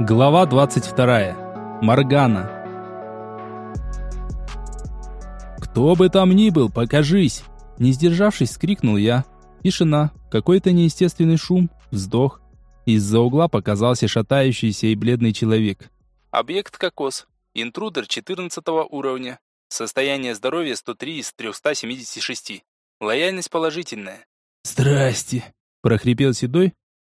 Глава 22. Моргана. «Кто бы там ни был, покажись!» Не сдержавшись, скрикнул я. Тишина, какой-то неестественный шум, вздох. Из-за угла показался шатающийся и бледный человек. Объект кокос. Интрудер 14 уровня. Состояние здоровья 103 из 376. Лояльность положительная. «Здрасте!» – прохрипел Седой,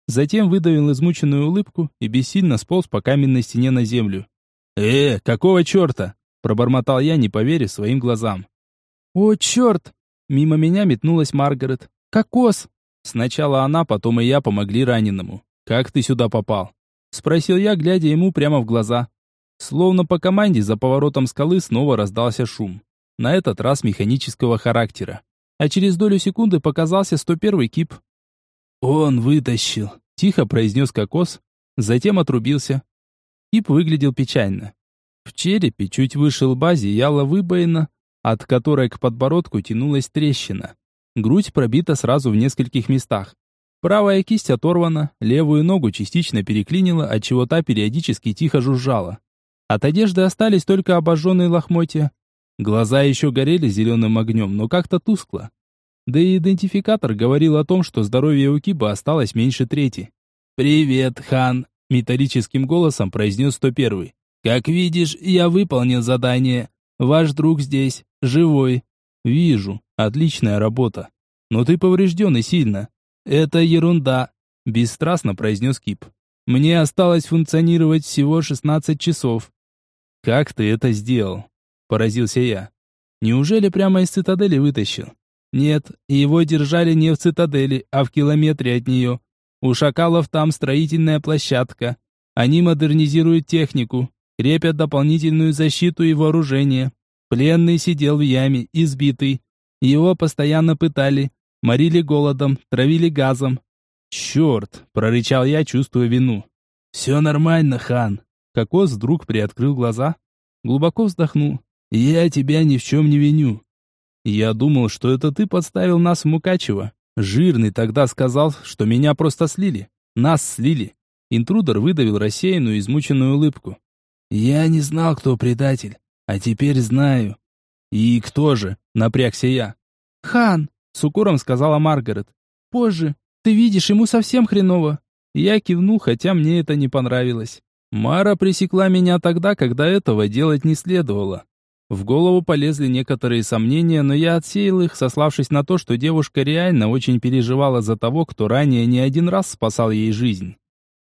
Затем выдавил измученную улыбку и бессильно сполз по каменной стене на землю. «Э, какого черта?» – пробормотал я, не поверив своим глазам. «О, черт!» Мимо меня метнулась Маргарет. «Кокос!» Сначала она, потом и я помогли раненому. «Как ты сюда попал?» Спросил я, глядя ему прямо в глаза. Словно по команде за поворотом скалы снова раздался шум. На этот раз механического характера. А через долю секунды показался 101-й кип. «Он вытащил», — тихо произнес кокос, затем отрубился. Кип выглядел печально. В черепе чуть выше лба зияла выбоина, от которой к подбородку тянулась трещина. Грудь пробита сразу в нескольких местах. Правая кисть оторвана, левую ногу частично переклинила, отчего та периодически тихо жужжала. От одежды остались только обожженные лохмотья. Глаза еще горели зеленым огнем, но как-то тускло. Да и идентификатор говорил о том, что здоровье у Киба осталось меньше трети. «Привет, хан!» — металлическим голосом произнес 101-й. «Как видишь, я выполнил задание. Ваш друг здесь, живой». «Вижу. Отличная работа. Но ты поврежден и сильно». «Это ерунда», — бесстрастно произнес Кип. «Мне осталось функционировать всего 16 часов». «Как ты это сделал?» — поразился я. «Неужели прямо из цитадели вытащил?» Нет, его держали не в цитадели, а в километре от нее. У шакалов там строительная площадка. Они модернизируют технику, крепят дополнительную защиту и вооружение. Пленный сидел в яме, избитый. Его постоянно пытали, морили голодом, травили газом. «Черт!» – прорычал я, чувствуя вину. «Все нормально, хан». Кокос вдруг приоткрыл глаза, глубоко вздохнул. «Я тебя ни в чем не виню. Я думал, что это ты подставил нас в Мукачево. Жирный тогда сказал, что меня просто слили. Нас слили. Интрудер выдавил рассеянную, измученную улыбку. Я не знал, кто предатель, а теперь знаю. И кто же? Напрягся я. Хан, с укором сказала Маргарет. Позже. Ты видишь, ему совсем хреново. Я кивнул, хотя мне это не понравилось. Мара пресекла меня тогда, когда этого делать не следовало. В голову полезли некоторые сомнения, но я отсеял их, сославшись на то, что девушка реально очень переживала за того, кто ранее не один раз спасал ей жизнь.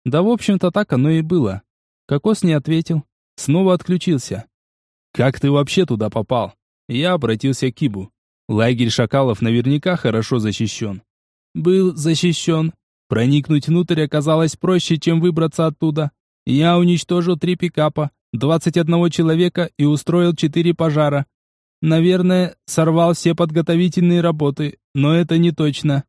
Да, в общем-то, так оно и было. Кокос не ответил. Снова отключился. «Как ты вообще туда попал?» Я обратился к Кибу. Лагерь шакалов наверняка хорошо защищен. Был защищен. Проникнуть внутрь оказалось проще, чем выбраться оттуда. Я уничтожил три пикапа, 21 человека и устроил 4 пожара. Наверное, сорвал все подготовительные работы, но это не точно.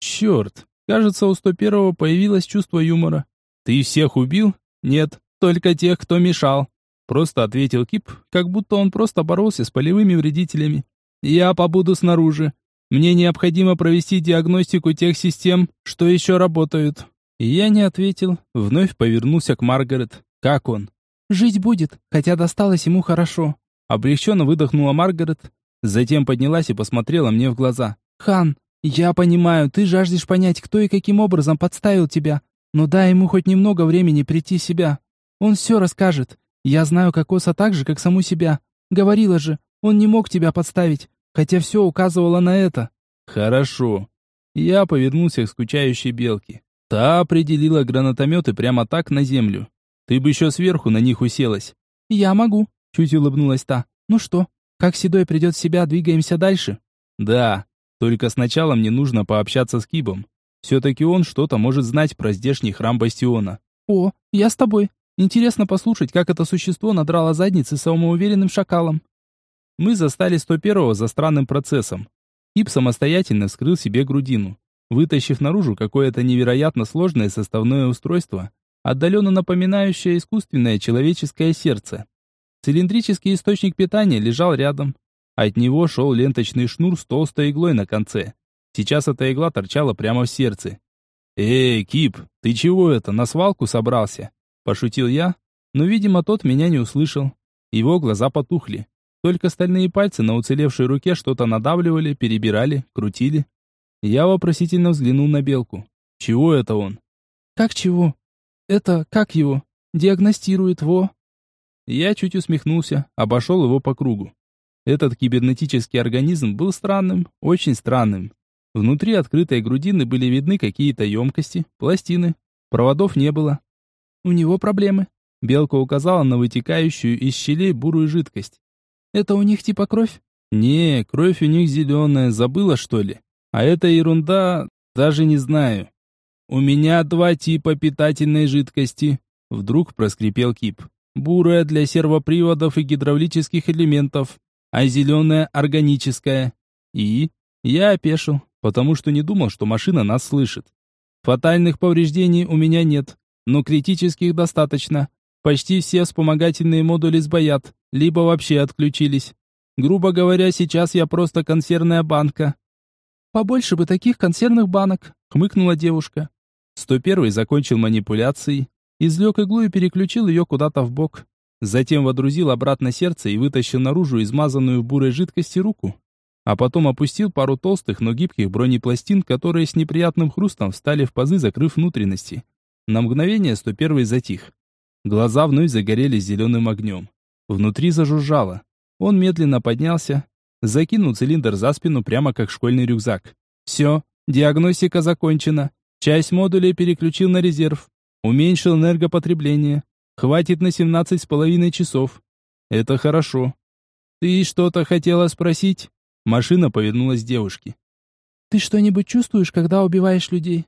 Черт, кажется, у 101-го появилось чувство юмора. Ты всех убил? Нет, только тех, кто мешал. Просто ответил Кип, как будто он просто боролся с полевыми вредителями. Я побуду снаружи. Мне необходимо провести диагностику тех систем, что еще работают. я не ответил, вновь повернулся к Маргарет. Как он? Жить будет, хотя досталось ему хорошо. Облегченно выдохнула Маргарет, затем поднялась и посмотрела мне в глаза. Хан, я понимаю, ты жаждешь понять, кто и каким образом подставил тебя, но дай ему хоть немного времени прийти в себя. Он все расскажет. Я знаю Кокоса так же, как саму себя. Говорила же, он не мог тебя подставить, хотя все указывало на это. Хорошо. Я повернулся к скучающей белке. Та определила гранатометы прямо так на землю. Ты бы еще сверху на них уселась. Я могу, чуть улыбнулась та. Ну что, как Седой придет в себя, двигаемся дальше? Да, только сначала мне нужно пообщаться с Кибом. Все-таки он что-то может знать про здешний храм Бастиона. О, я с тобой. Интересно послушать, как это существо надрало задницы самоуверенным шакалом. Мы застали 101-го за странным процессом. Кип самостоятельно вскрыл себе грудину, вытащив наружу какое-то невероятно сложное составное устройство, отдаленно напоминающее искусственное человеческое сердце. Цилиндрический источник питания лежал рядом. От него шел ленточный шнур с толстой иглой на конце. Сейчас эта игла торчала прямо в сердце. «Эй, Кип, ты чего это, на свалку собрался?» пошутил я, но, видимо, тот меня не услышал. Его глаза потухли. Только стальные пальцы на уцелевшей руке что-то надавливали, перебирали, крутили. Я вопросительно взглянул на белку. Чего это он? Как чего? Это, как его? Диагностирует, во. Я чуть усмехнулся, обошел его по кругу. Этот кибернетический организм был странным, очень странным. Внутри открытой грудины были видны какие-то емкости, пластины. Проводов не было. У него проблемы. Белка указала на вытекающую из щелей бурую жидкость. Это у них типа кровь? Не, кровь у них зеленая, забыла что ли? А это ерунда, даже не знаю. У меня два типа питательной жидкости. Вдруг проскрипел Кип. Бурая для сервоприводов и гидравлических элементов, а зеленая органическая. И я опешил, потому что не думал, что машина нас слышит. Фатальных повреждений у меня нет, но критических достаточно. Почти все вспомогательные модули сбоят, либо вообще отключились. Грубо говоря, сейчас я просто консервная банка. Побольше бы таких консервных банок, хмыкнула девушка. 101 закончил манипуляции, извлек иглу и переключил ее куда-то в бок. Затем водрузил обратно сердце и вытащил наружу измазанную в бурой жидкости руку. А потом опустил пару толстых, но гибких бронепластин, которые с неприятным хрустом встали в пазы, закрыв внутренности. На мгновение 101 затих. Глаза вновь загорелись зеленым огнем. Внутри зажужжало. Он медленно поднялся, закинул цилиндр за спину прямо как школьный рюкзак. Все, диагностика закончена. Часть модулей переключил на резерв. Уменьшил энергопотребление. Хватит на семнадцать с половиной часов. Это хорошо. Ты что-то хотела спросить? Машина повернулась к девушке. Ты что-нибудь чувствуешь, когда убиваешь людей?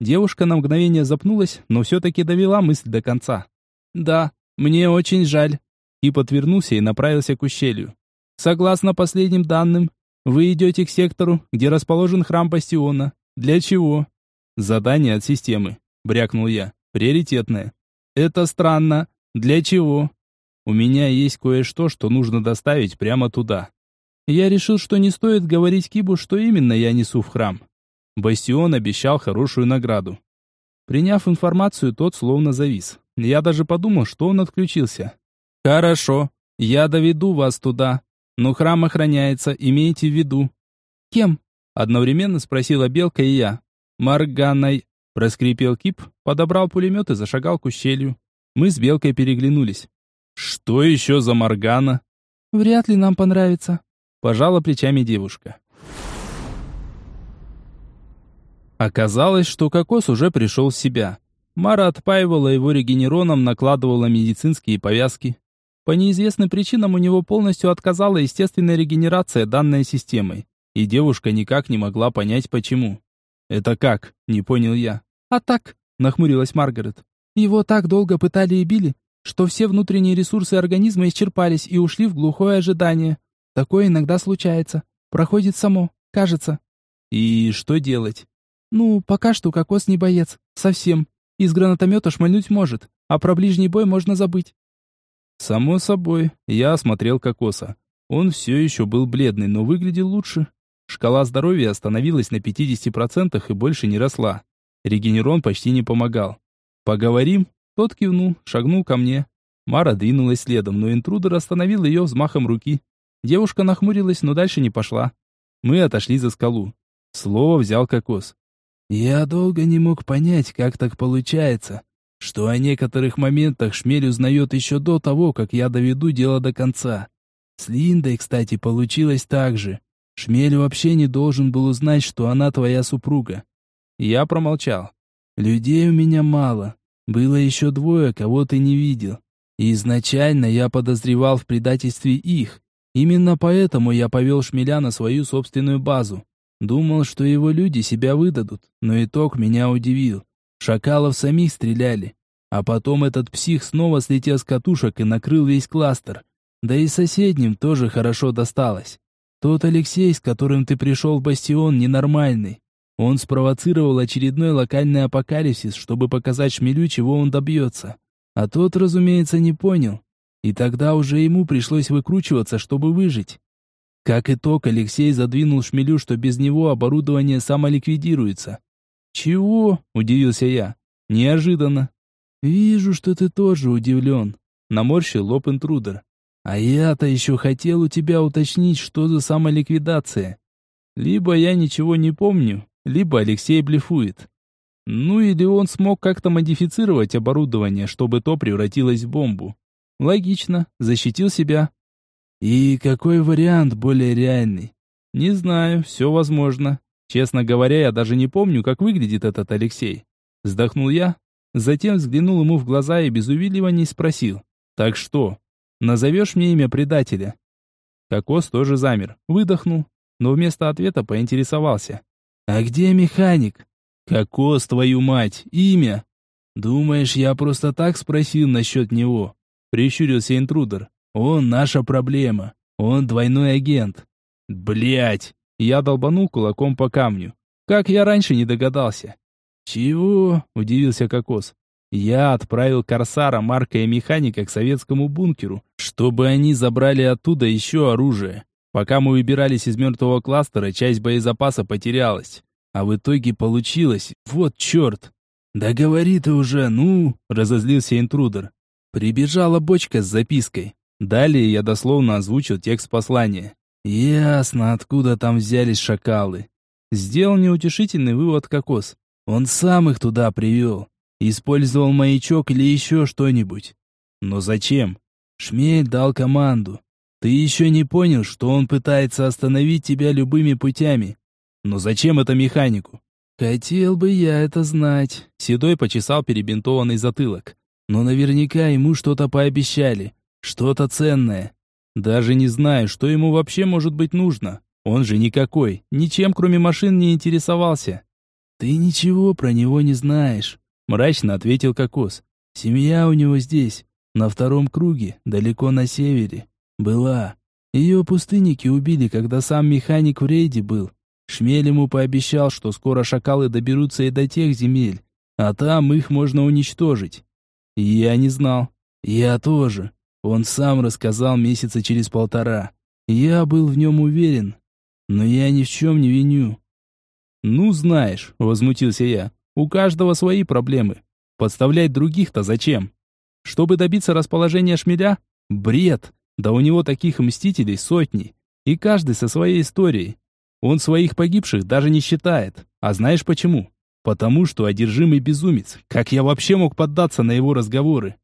Девушка на мгновение запнулась, но все-таки довела мысль до конца. Да, мне очень жаль. И подвернулся и направился к ущелью. Согласно последним данным, вы идете к сектору, где расположен храм Бастиона. Для чего? Задание от системы, брякнул я. Приоритетное. Это странно. Для чего? У меня есть кое-что, что нужно доставить прямо туда. Я решил, что не стоит говорить Кибу, что именно я несу в храм. Бастион обещал хорошую награду. Приняв информацию, тот словно завис. Я даже подумал, что он отключился. Хорошо, я доведу вас туда, но храм охраняется, имейте в виду. Кем? Одновременно спросила Белка и я. Марганой, Проскрипел кип, подобрал пулемет и зашагал к ущелью. Мы с Белкой переглянулись. «Что еще за Моргана?» «Вряд ли нам понравится», — пожала плечами девушка. Оказалось, что Кокос уже пришел в себя. Мара отпаивала его регенероном, накладывала медицинские повязки. По неизвестным причинам у него полностью отказала естественная регенерация данной системой, и девушка никак не могла понять почему. «Это как?» — не понял я. «А так», — нахмурилась Маргарет. «Его так долго пытали и били, что все внутренние ресурсы организма исчерпались и ушли в глухое ожидание. Такое иногда случается. Проходит само, кажется». «И что делать?» «Ну, пока что кокос не боец. Совсем. Из гранатомета шмальнуть может, а про ближний бой можно забыть». Само собой, я осмотрел кокоса. Он все еще был бледный, но выглядел лучше. Шкала здоровья остановилась на 50% и больше не росла. Регенерон почти не помогал. «Поговорим?» Тот кивнул, шагнул ко мне. Мара двинулась следом, но интрудер остановил ее взмахом руки. Девушка нахмурилась, но дальше не пошла. Мы отошли за скалу. Слово взял кокос. «Я долго не мог понять, как так получается, что о некоторых моментах Шмель узнает еще до того, как я доведу дело до конца. С Линдой, кстати, получилось так же. Шмель вообще не должен был узнать, что она твоя супруга. Я промолчал. Людей у меня мало. Было еще двое, кого ты не видел. Изначально я подозревал в предательстве их. Именно поэтому я повел Шмеля на свою собственную базу. Думал, что его люди себя выдадут, но итог меня удивил. Шакалов самих стреляли. А потом этот псих снова слетел с катушек и накрыл весь кластер. Да и соседним тоже хорошо досталось. Тот Алексей, с которым ты пришел в бастион, ненормальный. Он спровоцировал очередной локальный апокалипсис, чтобы показать Шмелю, чего он добьется. А тот, разумеется, не понял. И тогда уже ему пришлось выкручиваться, чтобы выжить. Как итог, Алексей задвинул Шмелю, что без него оборудование самоликвидируется. «Чего?» – удивился я. «Неожиданно». «Вижу, что ты тоже удивлен», — наморщил лоб интрудер. «А я-то еще хотел у тебя уточнить, что за самоликвидация. Либо я ничего не помню, либо Алексей блефует. Ну или он смог как-то модифицировать оборудование, чтобы то превратилось в бомбу. Логично, защитил себя. И какой вариант более реальный? Не знаю, все возможно. Честно говоря, я даже не помню, как выглядит этот Алексей. Вздохнул я, затем взглянул ему в глаза и без увиливаний спросил. «Так что, назовешь мне имя предателя?» Кокос тоже замер, выдохнул, но вместо ответа поинтересовался. «А где механик?» «Кокос, твою мать, имя!» «Думаешь, я просто так спросил насчет него?» Прищурился интрудер. «Он наша проблема. Он двойной агент». Блять! Я долбанул кулаком по камню. Как я раньше не догадался. «Чего?» – удивился Кокос. «Я отправил Корсара, Марка и Механика к советскому бункеру, чтобы они забрали оттуда еще оружие. Пока мы выбирались из мертвого кластера, часть боезапаса потерялась. А в итоге получилось, вот черт. «Да говори ты уже, ну!» — разозлился интрудер. Прибежала бочка с запиской. Далее я дословно озвучил текст послания. «Ясно, откуда там взялись шакалы». Сделал неутешительный вывод Кокос. Он сам их туда привел. Использовал маячок или еще что-нибудь. Но зачем? Шмель дал команду. Ты еще не понял, что он пытается остановить тебя любыми путями. Но зачем это механику? Хотел бы я это знать. Седой почесал перебинтованный затылок. Но наверняка ему что-то пообещали. Что-то ценное. Даже не знаю, что ему вообще может быть нужно. Он же никакой, ничем кроме машин не интересовался. Ты ничего про него не знаешь, мрачно ответил Кокос. Семья у него здесь, на втором круге, далеко на севере. Была. Ее пустынники убили, когда сам механик в рейде был. Шмель ему пообещал, что скоро шакалы доберутся и до тех земель, а там их можно уничтожить. Я не знал. Я тоже. Он сам рассказал месяца через полтора. Я был в нем уверен. Но я ни в чем не виню. «Ну, знаешь», — возмутился я, — «у каждого свои проблемы. Подставлять других-то зачем? Чтобы добиться расположения шмеля? Бред! Да у него таких мстителей сотни, и каждый со своей историей. Он своих погибших даже не считает. А знаешь почему? Потому что одержимый безумец. Как я вообще мог поддаться на его разговоры?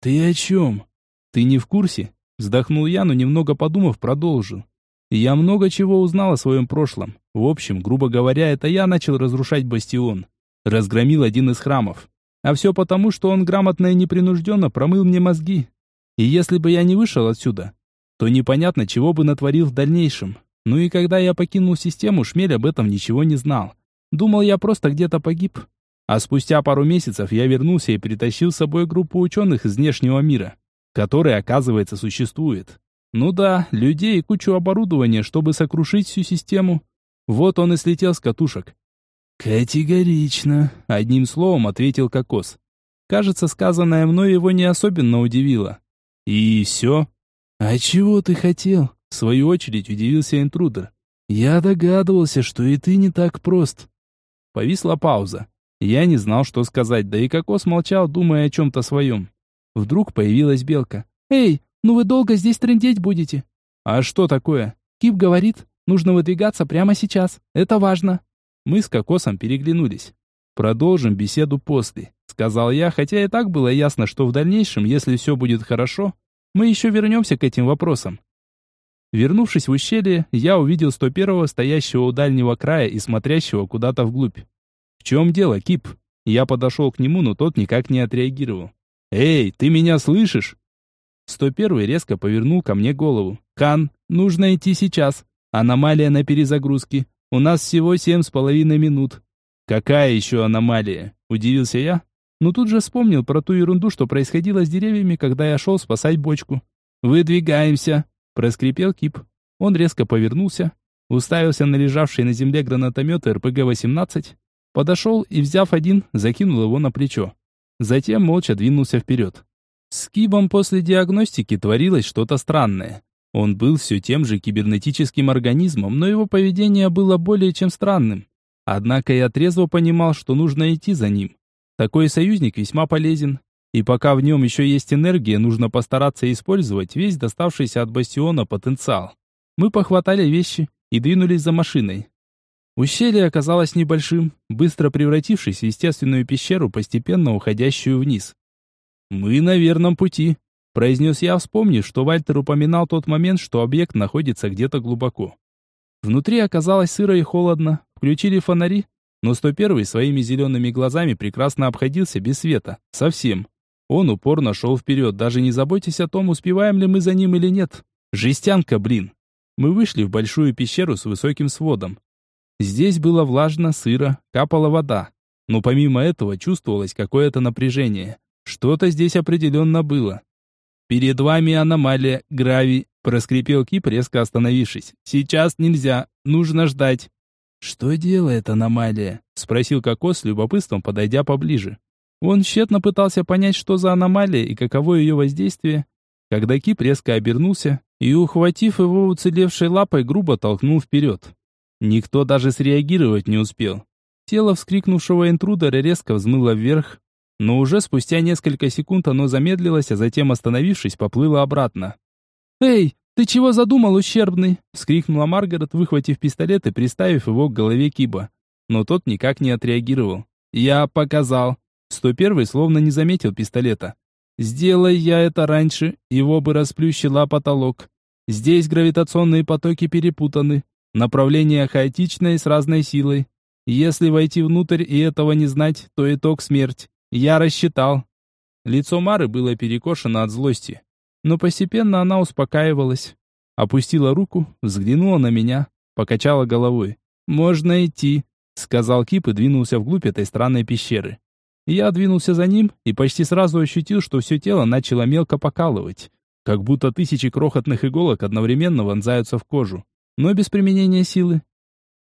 Ты о чем? Ты не в курсе? Вздохнул я, но немного подумав, продолжил. Я много чего узнал о своем прошлом. В общем, грубо говоря, это я начал разрушать бастион. Разгромил один из храмов. А все потому, что он грамотно и непринужденно промыл мне мозги. И если бы я не вышел отсюда, то непонятно, чего бы натворил в дальнейшем. Ну и когда я покинул систему, Шмель об этом ничего не знал. Думал, я просто где-то погиб. А спустя пару месяцев я вернулся и притащил с собой группу ученых из внешнего мира, который, оказывается, существует. Ну да, людей и кучу оборудования, чтобы сокрушить всю систему. Вот он и слетел с катушек. «Категорично», — одним словом ответил Кокос. Кажется, сказанное мной его не особенно удивило. «И все?» «А чего ты хотел?» В свою очередь удивился интрудер. «Я догадывался, что и ты не так прост». Повисла пауза. Я не знал, что сказать, да и Кокос молчал, думая о чем-то своем. Вдруг появилась Белка. «Эй, ну вы долго здесь трындеть будете?» «А что такое?» Кип говорит, нужно выдвигаться прямо сейчас. Это важно. Мы с Кокосом переглянулись. «Продолжим беседу после», — сказал я, хотя и так было ясно, что в дальнейшем, если все будет хорошо, мы еще вернемся к этим вопросам. Вернувшись в ущелье, я увидел 101-го, стоящего у дальнего края и смотрящего куда-то вглубь. «В чем дело, Кип?» Я подошел к нему, но тот никак не отреагировал. «Эй, ты меня слышишь?» 101-й резко повернул ко мне голову. «Хан, нужно идти сейчас. Аномалия на перезагрузке. У нас всего семь с половиной минут». «Какая еще аномалия?» – удивился я. Но тут же вспомнил про ту ерунду, что происходило с деревьями, когда я шел спасать бочку. «Выдвигаемся!» – проскрипел Кип. Он резко повернулся, уставился на лежавший на земле гранатомет РПГ-18, подошел и, взяв один, закинул его на плечо. Затем молча двинулся вперед. С Кибом после диагностики творилось что-то странное. Он был все тем же кибернетическим организмом, но его поведение было более чем странным. Однако я трезво понимал, что нужно идти за ним. Такой союзник весьма полезен. И пока в нем еще есть энергия, нужно постараться использовать весь доставшийся от бастиона потенциал. Мы похватали вещи и двинулись за машиной. Ущелье оказалось небольшим, быстро превратившись в естественную пещеру, постепенно уходящую вниз. «Мы на верном пути», — произнес я, вспомнив, что Вальтер упоминал тот момент, что объект находится где-то глубоко. Внутри оказалось сыро и холодно, включили фонари, но 101 своими зелеными глазами прекрасно обходился без света, совсем. Он упорно шел вперед, даже не заботясь о том, успеваем ли мы за ним или нет. Жестянка, блин. Мы вышли в большую пещеру с высоким сводом. Здесь было влажно, сыро, капала вода. Но помимо этого чувствовалось какое-то напряжение. Что-то здесь определенно было. «Перед вами аномалия, гравий», — проскрипел Кип, резко остановившись. «Сейчас нельзя, нужно ждать». «Что делает аномалия?» — спросил Кокос с любопытством, подойдя поближе. Он тщетно пытался понять, что за аномалия и каково ее воздействие, когда Кип резко обернулся и, ухватив его уцелевшей лапой, грубо толкнул вперед. Никто даже среагировать не успел. Тело вскрикнувшего интрудера резко взмыло вверх, но уже спустя несколько секунд оно замедлилось, а затем, остановившись, поплыло обратно. «Эй, ты чего задумал, ущербный?» — вскрикнула Маргарет, выхватив пистолет и приставив его к голове Киба. Но тот никак не отреагировал. «Я показал». 101 словно не заметил пистолета. «Сделай я это раньше, его бы расплющила потолок. Здесь гравитационные потоки перепутаны. Направление хаотичное с разной силой. Если войти внутрь и этого не знать, то итог смерть. Я рассчитал. Лицо Мары было перекошено от злости, но постепенно она успокаивалась. Опустила руку, взглянула на меня, покачала головой. «Можно идти», — сказал Кип и двинулся вглубь этой странной пещеры. Я двинулся за ним и почти сразу ощутил, что все тело начало мелко покалывать, как будто тысячи крохотных иголок одновременно вонзаются в кожу но без применения силы.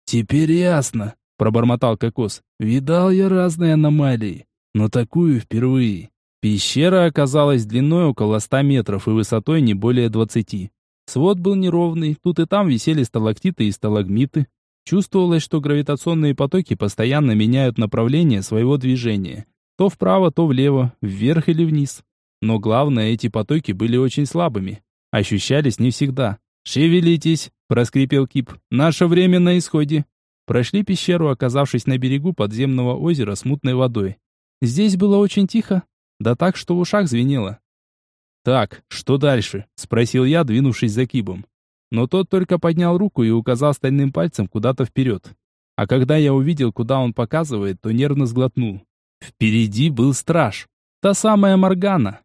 «Теперь ясно», — пробормотал Кокос. «Видал я разные аномалии, но такую впервые». Пещера оказалась длиной около ста метров и высотой не более двадцати. Свод был неровный, тут и там висели сталактиты и сталагмиты. Чувствовалось, что гравитационные потоки постоянно меняют направление своего движения. То вправо, то влево, вверх или вниз. Но главное, эти потоки были очень слабыми. Ощущались не всегда. «Шевелитесь!» – проскрипел Кип. «Наше время на исходе!» Прошли пещеру, оказавшись на берегу подземного озера с мутной водой. Здесь было очень тихо, да так, что в ушах звенело. «Так, что дальше?» – спросил я, двинувшись за Кибом. Но тот только поднял руку и указал стальным пальцем куда-то вперед. А когда я увидел, куда он показывает, то нервно сглотнул. Впереди был страж. Та самая Моргана,